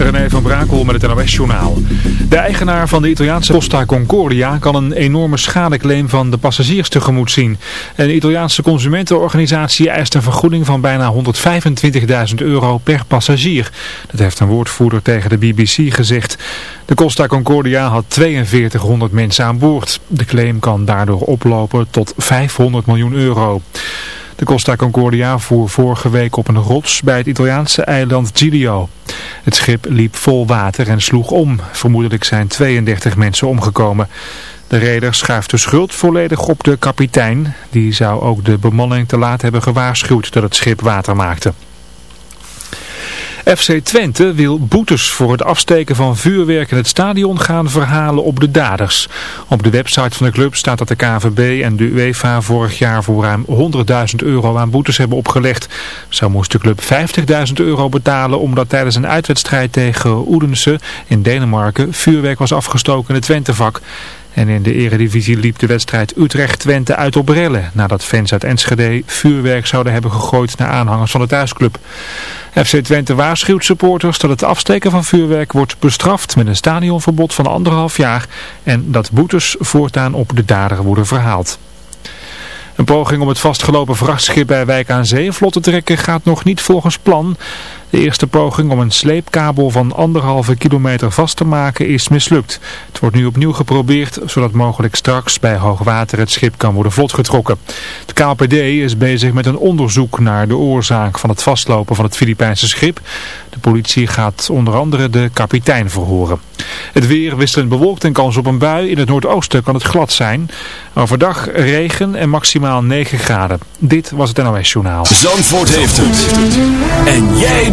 René van Brakel met het NOS-journaal. De eigenaar van de Italiaanse Costa Concordia kan een enorme schadeclaim van de passagiers tegemoet zien. Een Italiaanse consumentenorganisatie eist een vergoeding van bijna 125.000 euro per passagier. Dat heeft een woordvoerder tegen de BBC gezegd. De Costa Concordia had 4200 mensen aan boord. De claim kan daardoor oplopen tot 500 miljoen euro. De Costa Concordia voer vorige week op een rots bij het Italiaanse eiland Giglio. Het schip liep vol water en sloeg om. Vermoedelijk zijn 32 mensen omgekomen. De reder schuift de schuld volledig op de kapitein. Die zou ook de bemanning te laat hebben gewaarschuwd dat het schip water maakte. FC Twente wil boetes voor het afsteken van vuurwerk in het stadion gaan verhalen op de daders. Op de website van de club staat dat de KVB en de UEFA vorig jaar voor ruim 100.000 euro aan boetes hebben opgelegd. Zo moest de club 50.000 euro betalen omdat tijdens een uitwedstrijd tegen Oedense in Denemarken vuurwerk was afgestoken in het Twentevak. En in de eredivisie liep de wedstrijd Utrecht-Twente uit op rellen nadat fans uit Enschede vuurwerk zouden hebben gegooid naar aanhangers van de thuisclub. FC Twente waarschuwt supporters dat het afsteken van vuurwerk wordt bestraft met een stadionverbod van anderhalf jaar en dat boetes voortaan op de dader worden verhaald. Een poging om het vastgelopen vrachtschip bij Wijk aan Zee vlot te trekken gaat nog niet volgens plan. De eerste poging om een sleepkabel van anderhalve kilometer vast te maken is mislukt. Het wordt nu opnieuw geprobeerd, zodat mogelijk straks bij hoogwater het schip kan worden vlotgetrokken. De KLPD is bezig met een onderzoek naar de oorzaak van het vastlopen van het Filipijnse schip. De politie gaat onder andere de kapitein verhoren. Het weer wisselend bewolkt en kans op een bui. In het noordoosten kan het glad zijn. Overdag regen en maximaal 9 graden. Dit was het NOS Journaal. Zandvoort heeft het. En jij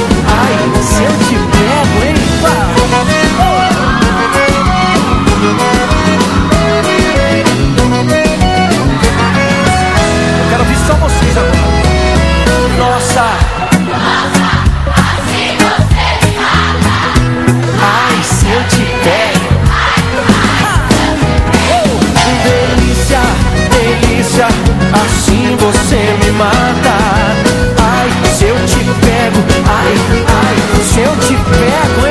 com ele.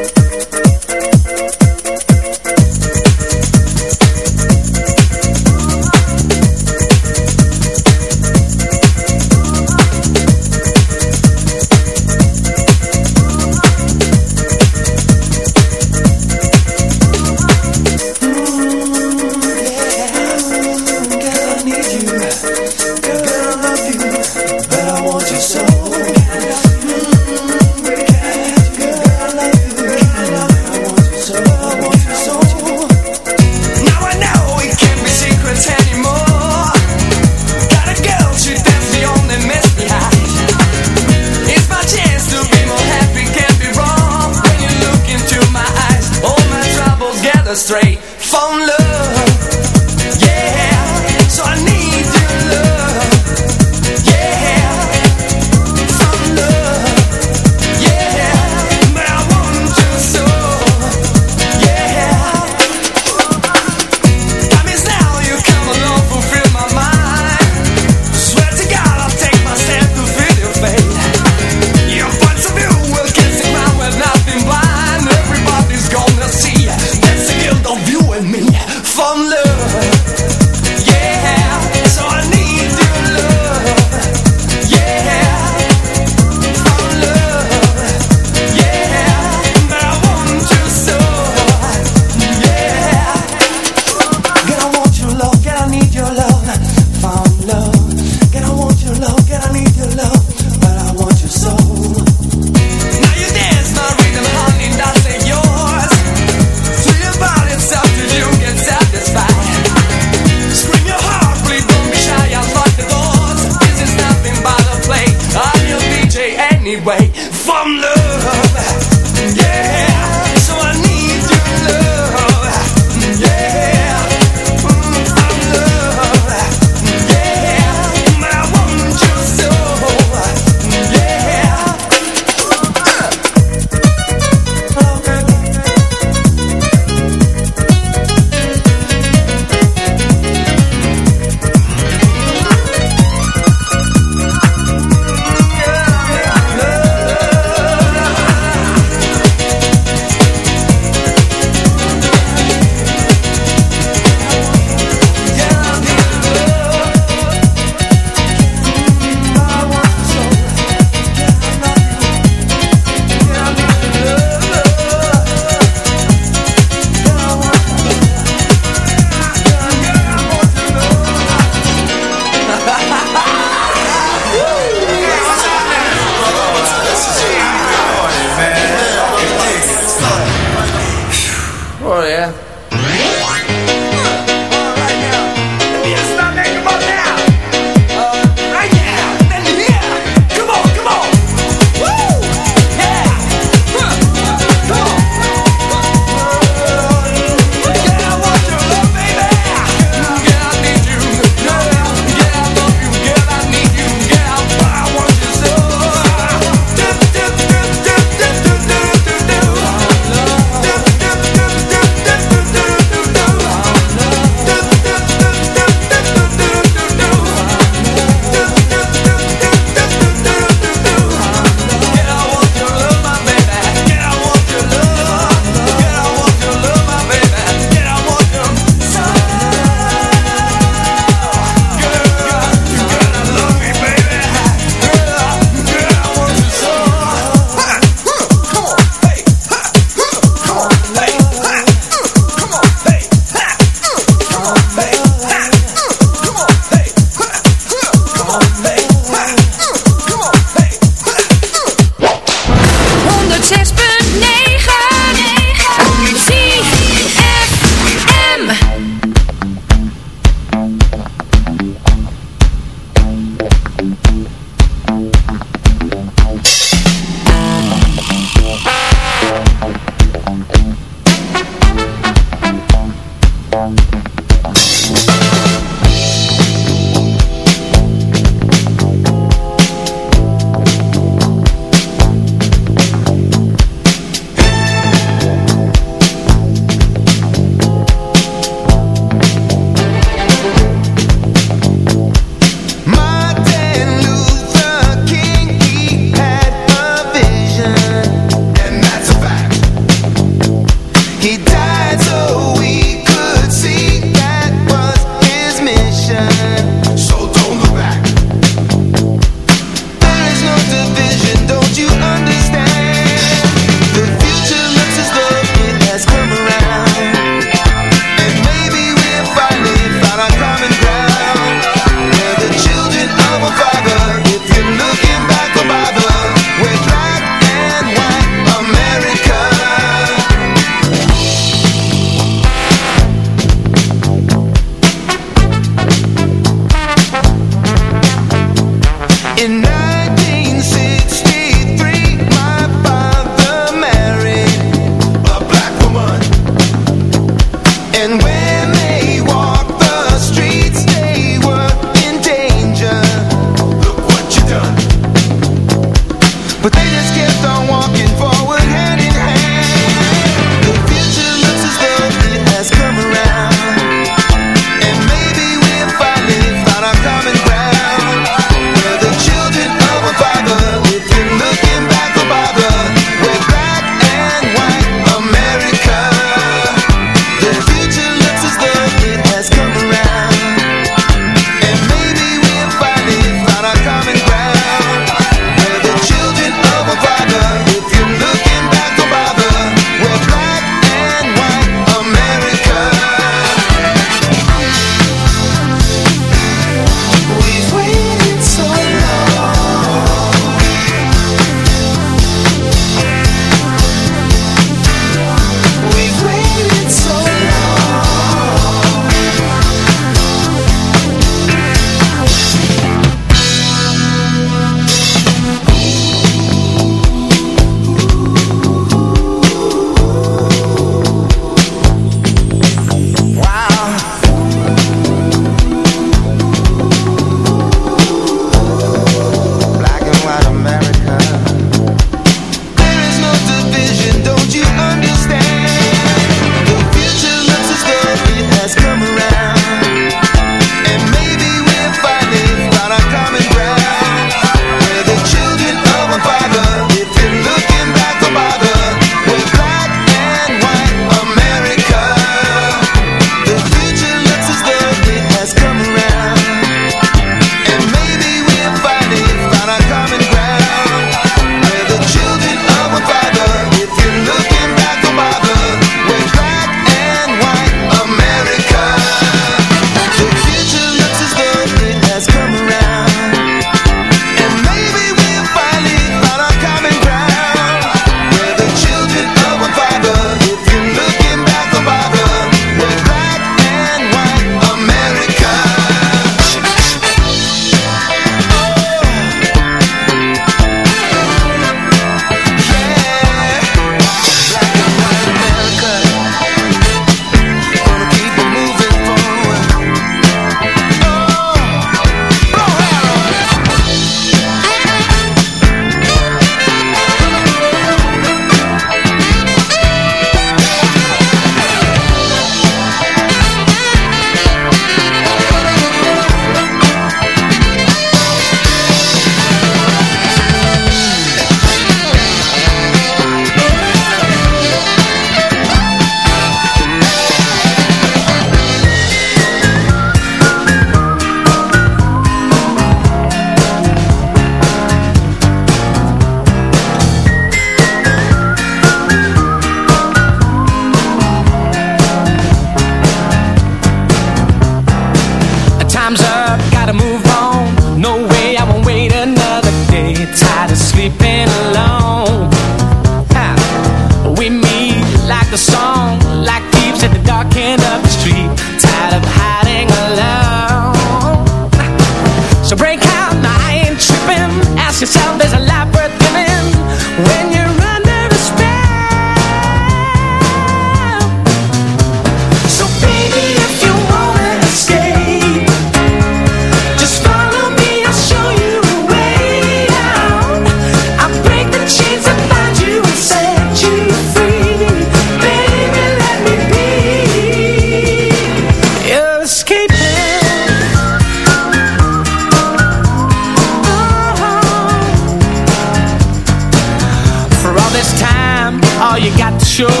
This time, all you got to show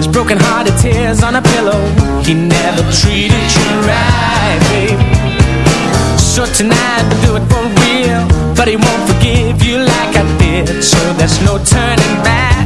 is broken hearted tears on a pillow. He never treated you right, babe. So tonight, we do it for real. But he won't forgive you like I did. So there's no turning back.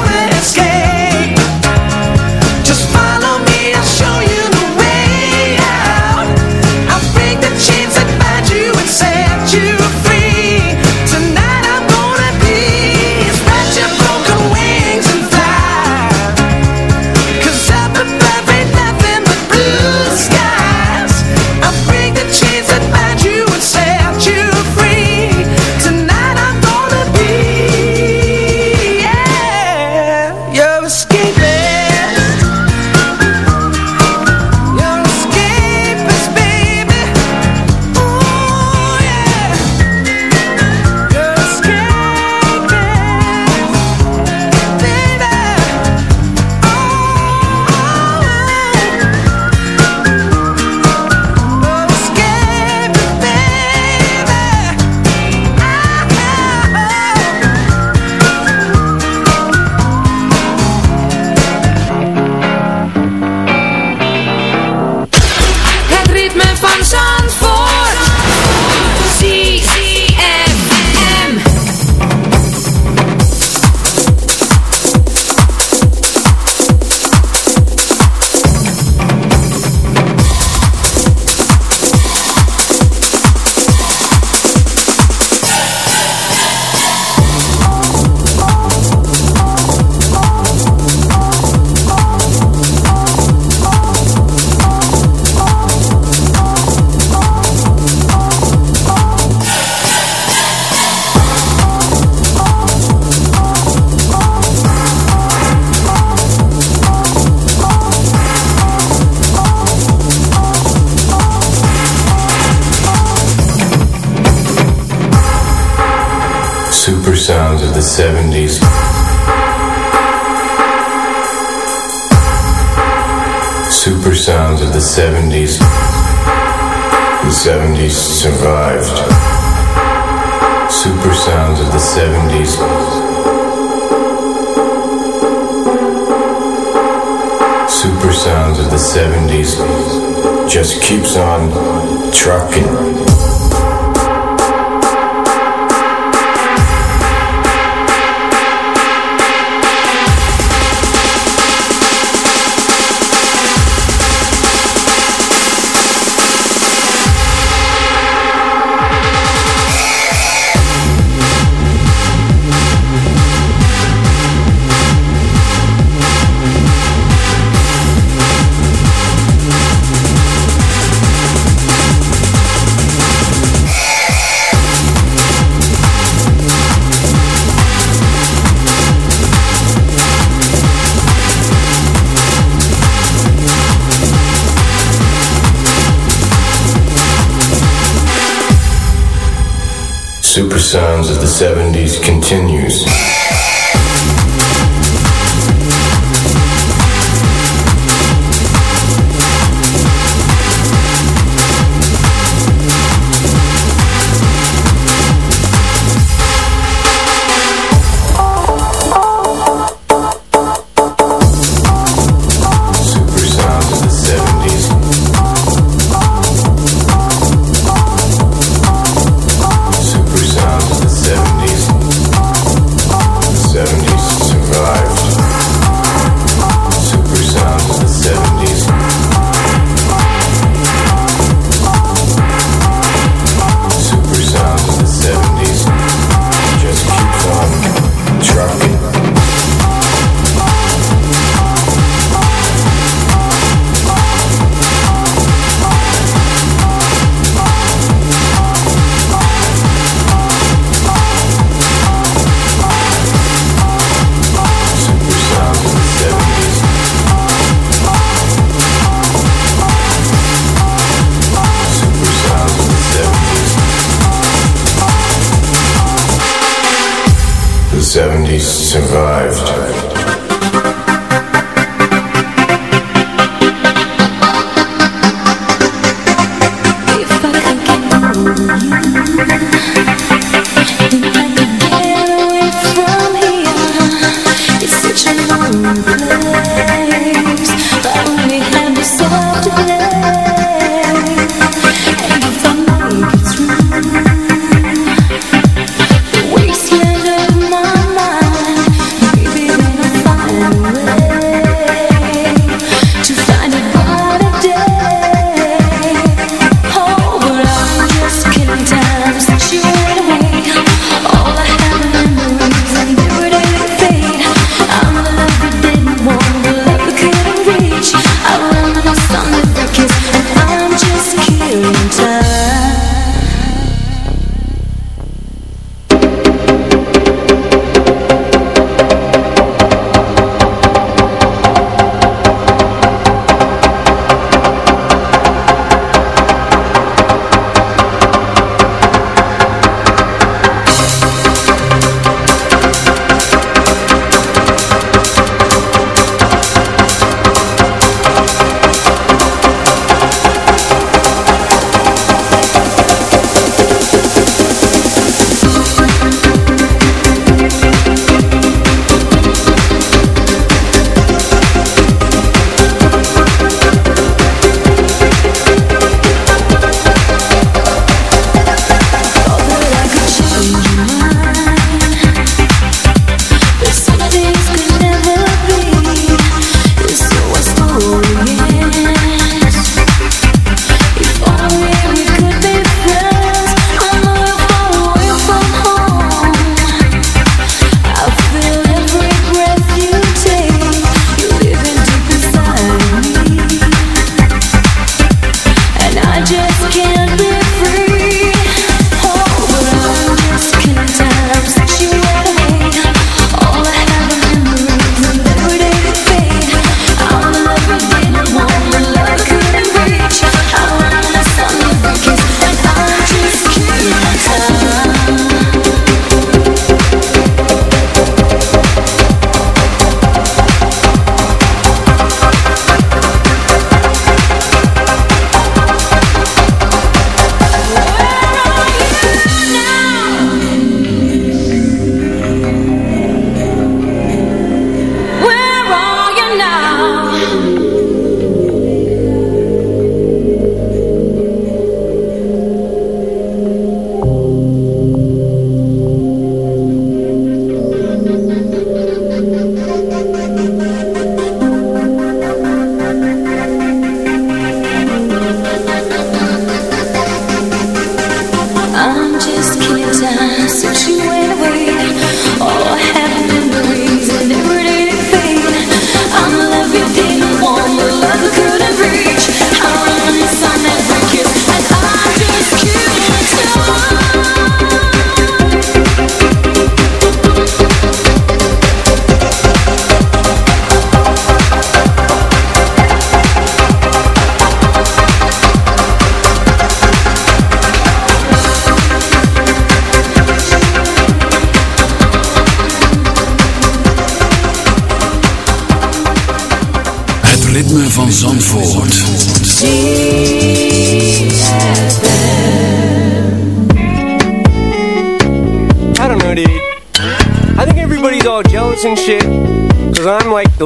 70s. Just keeps on trucking. The 70s continues.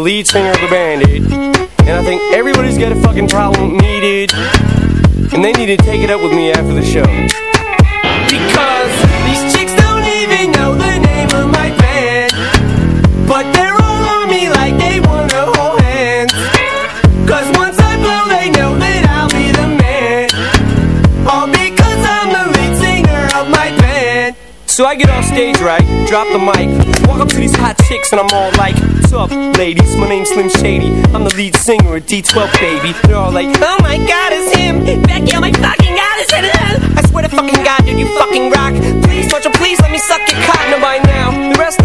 Lead singer of the band, dude. And I think everybody's got a fucking problem dude. And they need to take it up with me after the show. Because these chicks don't even know the name of my band. But they're all on me like they wanna hold hands. Cause once I blow, they know that I'll be the man. All because I'm the lead singer of my band. So I get off stage, right? Drop the mic. Walk up to these hot chicks and I'm all like up, ladies? My name's Slim Shady. I'm the lead singer at D12, baby. They're all like, oh my god, it's him. Becky, oh my fucking god, it's him. I swear to fucking god, dude, you fucking rock. Please, don't you please let me suck your cotton by now. The rest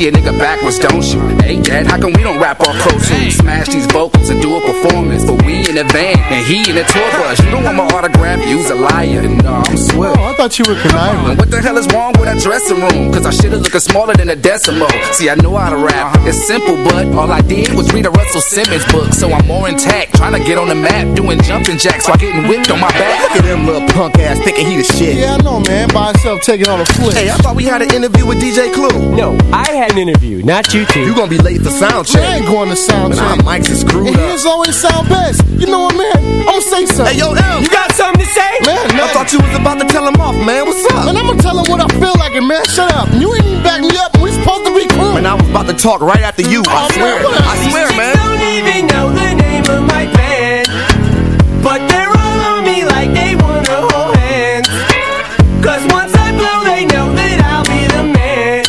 see a nigga backwards, don't you? Hey, Dad, how come we don't rap our Pro Tools? Smash these vocals but we in a van and he in a tour bus. You don't want my autograph, you's a liar. No, I'm swift. Oh, I thought you were conniving. What the hell is wrong with that dressing room? Cause I should've looking smaller than a decimal. See, I know how to rap. Uh-huh. It's simple, but all I did was read a Russell Simmons book. So I'm more intact, trying to get on the map, doing jumping jacks while getting whipped on my back. Look at them little punk ass thinking he the shit. Yeah, I know, man. By himself taking all the flicks. Hey, I thought we had an interview with DJ Clue. No, I had an interview, not you two. You gonna be late for sound check. I ain't going to sound Man, our check. mics is screwed And up. his always sound best. You know what, man? I'm gonna say something. Hey, yo, M. You got something to say? Man, I thought you was about to tell him off, man. What's up? Man, I'm gonna tell him what I feel like, and man, shut up. You ain't even back me up. We supposed to be cool. Man, I was about to talk right after you. I Oh, man, swear. what? I swear, These man. chicks don't even know the name of my band. But they're all on me like they wanna hold hands. Cause once I blow, they know that I'll be the man.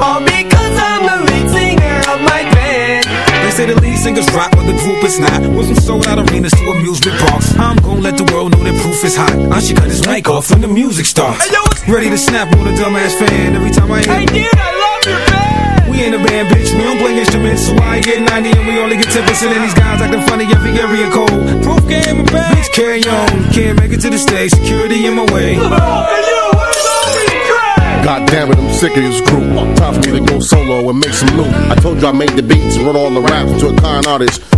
All because I'm the lead singer of my band. They say the lead singers rock, but the group is not. Went from sold out arenas to amusement parks. I'm gonna let the world know that proof is hot. I should cut his mic off when the music starts. Hey, yo, Ready to snap on a dumbass fan every time I hit. Hey, dude, I love your band. We in a band, bitch. We don't play instruments, so I get 90 and we only get 10%. And these guys acting funny every area code. Proof game and bad. Bitch, carry on. Can't make it to the stage. Security in my way. Hey, yo, what's all these tracks? God damn it, I'm sick of this group. Time for me to go solo and make some loot. I told you I made the beats and wrote all the raps to a con artist.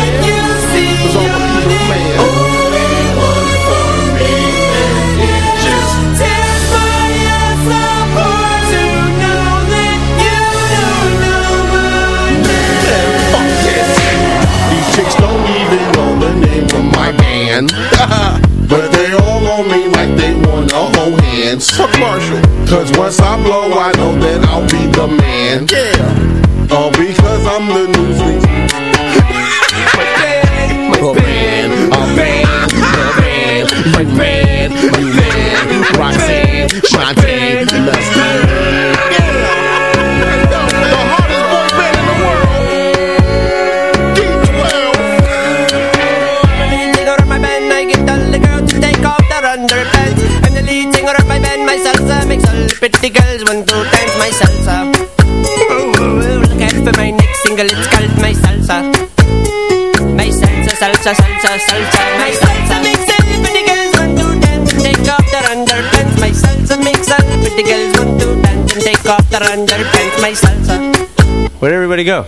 Cause once I blow, I know that I'll be the man. Yeah. All because I'm the my band, my band, a band, a band, you man, you man, Roxanne, Shantae, let's go. Pretty girls want to dance my salsa. Ooh, look out for my next single, it's called my salsa. My salsa, salsa, salsa, salsa, my salsa makes all pretty girls want to dance and take off their underpants. My salsa makes all pretty girls want to dance and take off their underpants. My salsa. Where'd everybody go?